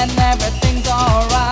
and everything's alright.